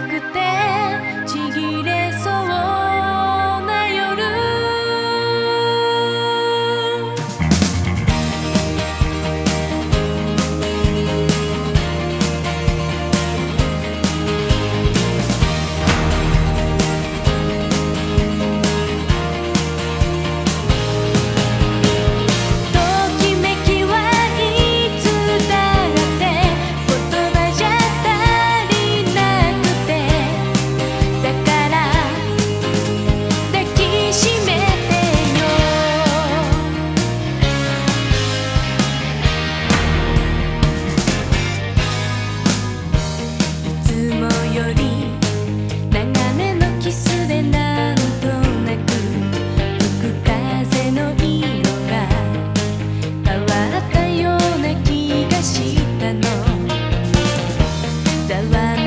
くてちぎれ在晚。